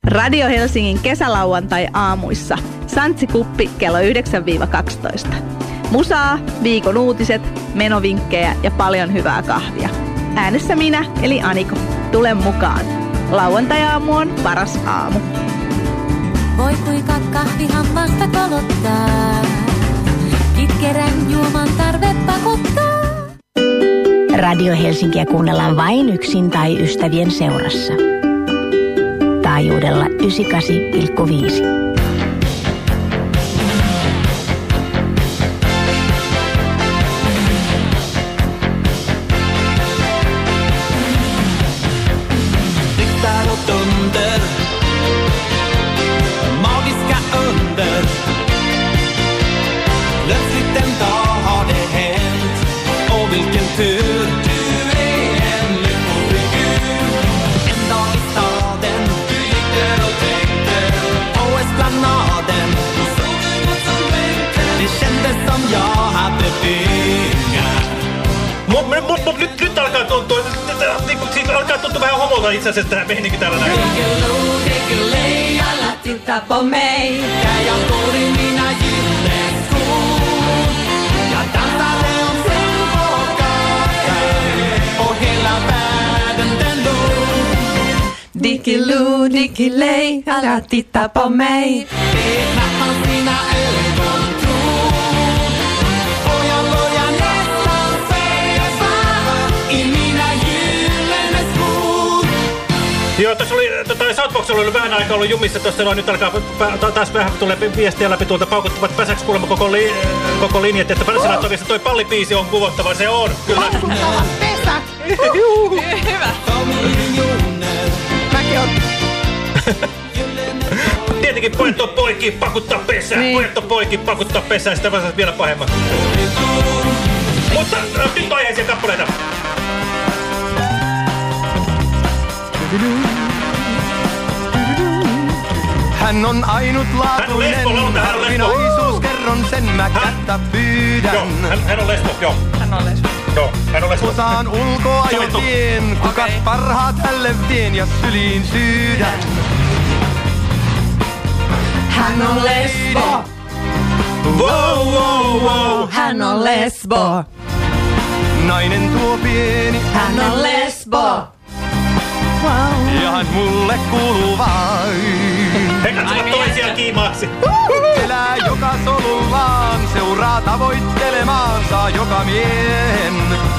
Radio Helsingin kesälauantai aamuissa. Santsi Kuppi kello 9-12. Musaa, viikon uutiset, menovinkkejä ja paljon hyvää kahvia. Äänessä minä, eli Aniko. Tule mukaan. Lauantai-aamu on paras aamu. Voi kuinka kahvi hammasta kolottaa. Kitkerän juoman tarve pakottaa. Radio Helsinkiä kuunnellaan vain yksin tai ystävien seurassa. Taajuudella 98,5. Itse asiassa tämä meininki täällä näin. Diggiloo, alla titta på mig Där jag går i mina gyllene skor Jag dansade omkring på gatan Och hela världen den log Diggiloo, diggiley, alla titta på mig Det är knappt man Joo, tässä oli, tota, Southboxilla oli vähän aikaa ollut jumissa, tuossa noin, nyt alkaa pä- ta- taas vähän tulee viestiä läpi tuolta paukuttavat päsäksi kuulemma koko, li, koko linjat, että Pärsilä toi pallipiisi on kuvottava, se on, kyllä. Pesä! Hyvä. Mäkin on. Tietenkin pojat on poikki, pakuttaa pesää, niin. pojat on poikki, pakuttaa pesää, sitä vaan vielä pahemman. Mutta äh, nyt aiheisia kappaleita. Hän on ainutlaatuinen harvinaisuus, kerron sen mä kättä pyydän. Joo, hän, hän on lesbo, joo. Hän on lesbo. Joo, hän on lesbo. Osaan ulkoa jo tien, kukat parhaat hälle vien ja syliin syydän. Hän on lesbo. Wow, wow, wow. Hän on lesbo. Nainen tuo pieni. Hän on lesbo. Ja Ja hän mulle kuuluu vain. He katsovat toisiaan kiimaaksi. Elää joka solullaan, seuraa tavoittelemaansa joka miehen.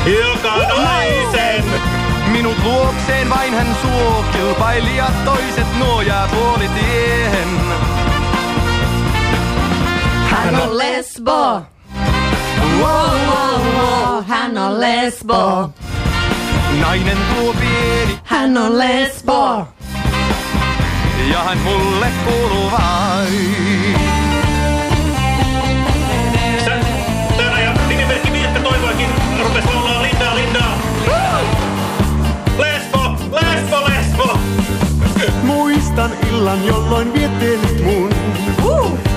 Joka naisen. Minut luokseen vain hän suo, kilpailijat toiset nuo jää puolitiehen. Hän on lesbo. Wow, wow, wow, hän on lesbo. Nainen tuo pieni, Hän on lesbo. Ja hän mulle kuuluu vain. Täällä ja nimimerkki Mirkka Toivoakin rupes laulaa Lindaa, Lindaa. Lesbo, lesbo, lesbo. Muistan illan, jolloin viettelit mun.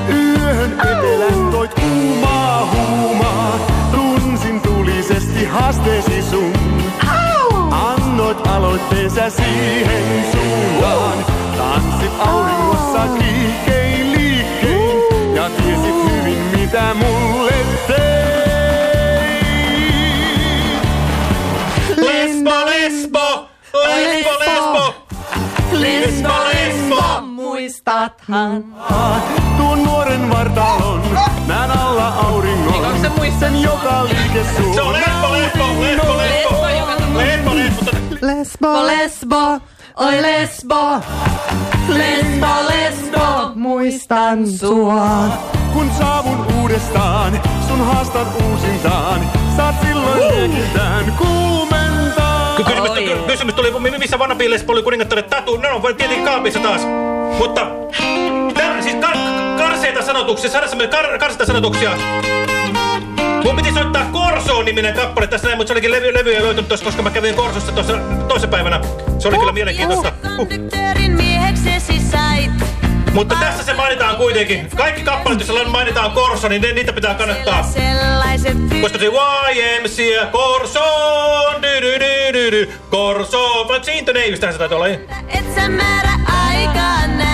Yöhön etelän toit kuumaa huumaa. Tunsin tulisesti haasteesi sun. Annoit aloitteensä siihen suuntaan. Tanssit auringossa kiihkein liikkein. Ja tiesit hyvin mitä mulle teit. Lesbo, lesbo, lesbo, lesbo. Lesbo, lesbo, muistathan. Tuon nuoren vartalon, näen alla auringon. Sen joka liike suun. Se on lesbo, lesbo, lesbo, lesbo. Lesbo, lesbo. Lesbo, lesbo, oi lesbo. Lesbo, lesbo, muistan sua. Kun saavun uudestaan, sun haastan uusintaan. Saat silloin liekiltään kuumentaa. Ky- Kysymys, ky- kysymys tuli, mi- missä vanha Lesbo oli kuningattaren tatu? No, on tietenkin kaapissa taas. Mutta, tää, siis kar, karseita sanotuksia, meille kar, karseita sanotuksia. Mun piti soittaa Korsoon-niminen kappale tässä näin, mutta se olikin levy, levy ei löytynyt tuossa, koska mä kävin Korsossa tuossa päivänä. Se oli kyllä mielenkiintoista. Sait. Mutta tässä se mainitaan kuitenkin. Kaikki kappaleet, joissa mainitaan Korso, niin ne, niitä pitää kannattaa. Koska se YMCA, Korsoon, dy dy dy dy dy, Korsoon. Vai Into Neivistähän se taitaa olla, ei? et sä määrä aikaa nää.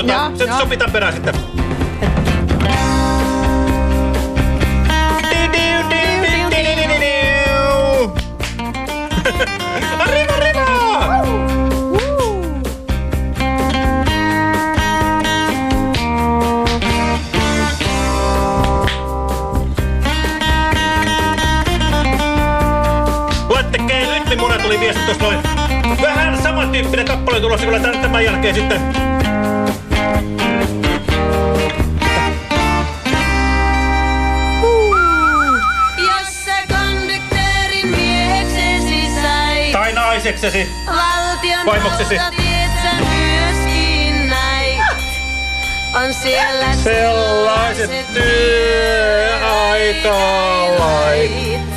Tota, se sopii tämän perään sitten. Arriva, arriva! Luettekee rytmimuna tuli viesti tuossa noin. Vähän samantyyppinen kappale tulossa kyllä tämän jälkeen sitten. Naiseksesi. Valtion Vaimoksesi. myöskin näit. On siellä Sellaiset työaikalait.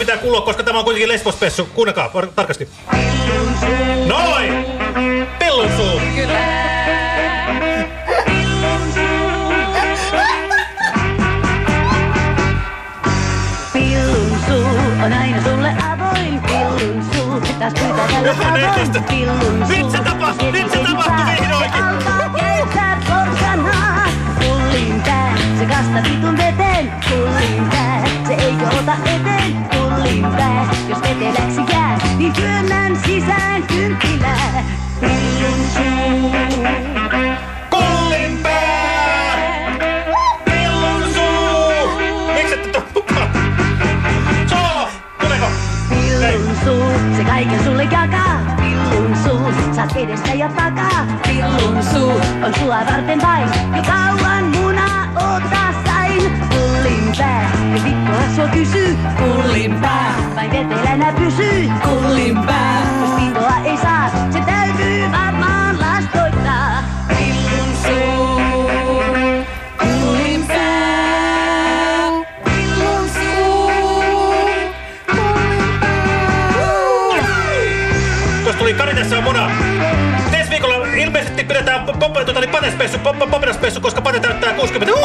Pitää kuulua, koska tämä on kuitenkin lesbospessu. Kuunnelkaa var- tarkasti. Noin! Pillun suu! Pillun suu on aina sulle avoin. Pillun suu taas pyytää tällä tavoin. Pillun suu. Nyt se tapahtui, nyt se tapahtui vihdoinkin. Alkaa käyttää porkkanaa. Pullin pää, se kastaa vitun veteen. Pullin pää, se ei ota eteen. Pullin pää, jos veteleksi jää, niin työnnän sisään kynttilää. Pillun suu. Kullin pää! Pillun suu! Miksi ette tuu mukaan? Solo! Pillun suu, se kaiken sulle jakaa. Pillun suu, saat edestä ja takaa. Pillun suu, on sua varten vain. Jo kauan munaa ottaa sain. Pullin pää, ei vittua sua kysyy. Pullin pää, vain vetelänä pysyy. Pullin pää, jos pitoa ei saa, se täytyy varmaan lastoittaa. Pillun suu, pullin pää, pillun suu. Tuossa tuli Kari tässä on muna. Ilmeisesti pidetään pop, pop, tota, niin patespessu, pop, pop, popinaspessu, koska Pate täyttää 60.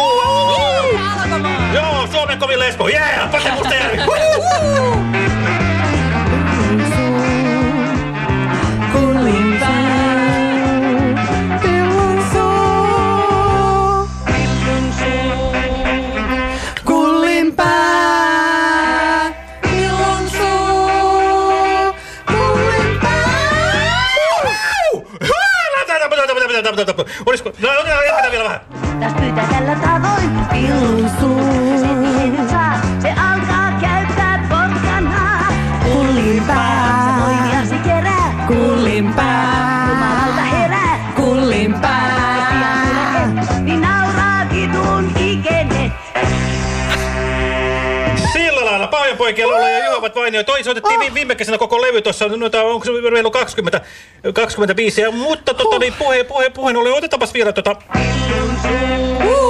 Olisiko? No, no, no, jatketaan vielä vähän. Taas pyytää tällä tavoin pillun vain. Ja toi soitettiin vi viime kesänä koko levy tuossa, noita, onko se reilu 20, 25. Ja, mutta tota, niin, puhe, puhe, puheen ollen, otetaanpas vielä tota... Kullin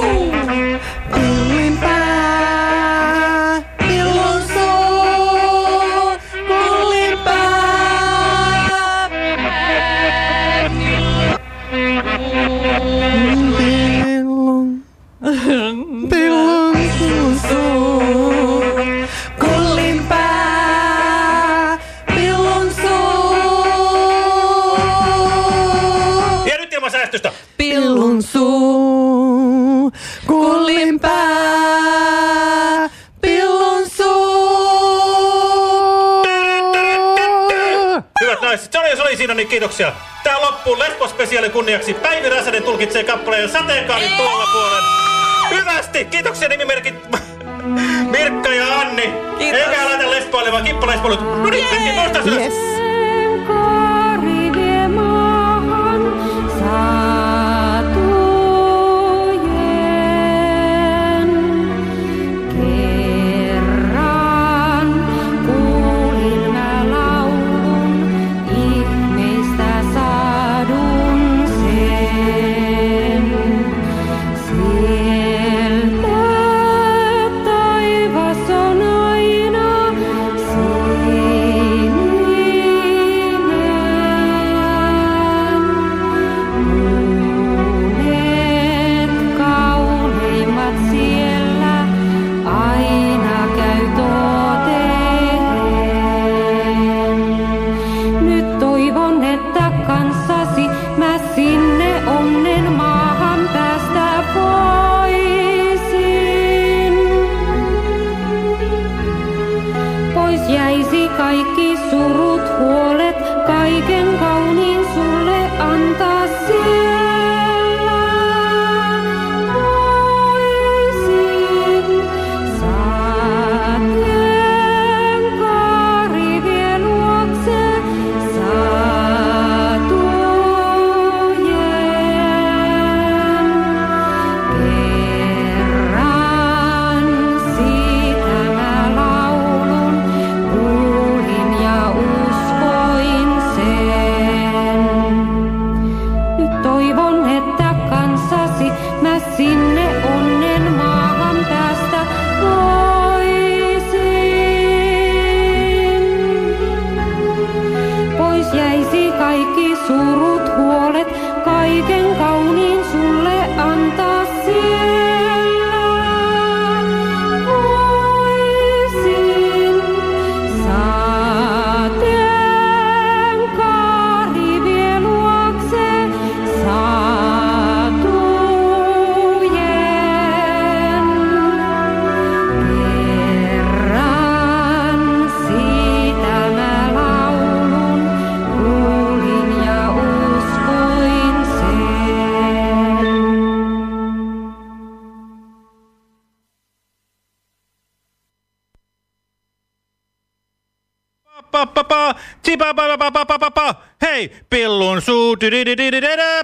Tulkitsee kappaleen sateenkaarin tuolla puolen. Hyvästi! Kiitoksia nimimerkit Mirkka ja Anni. Kiitos. Eikä laita lesboille, vaan kippalesboilut. 改变旧年俗。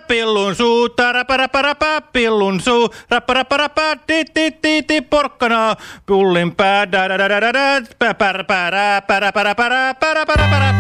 pillun suu, tarapäräpäräpä, pillun suu, rapparapäräpä, titititi, porkkana, pullin pää, da da da da da da, pärpärä, päräpärä, päräpärä, päräpärä.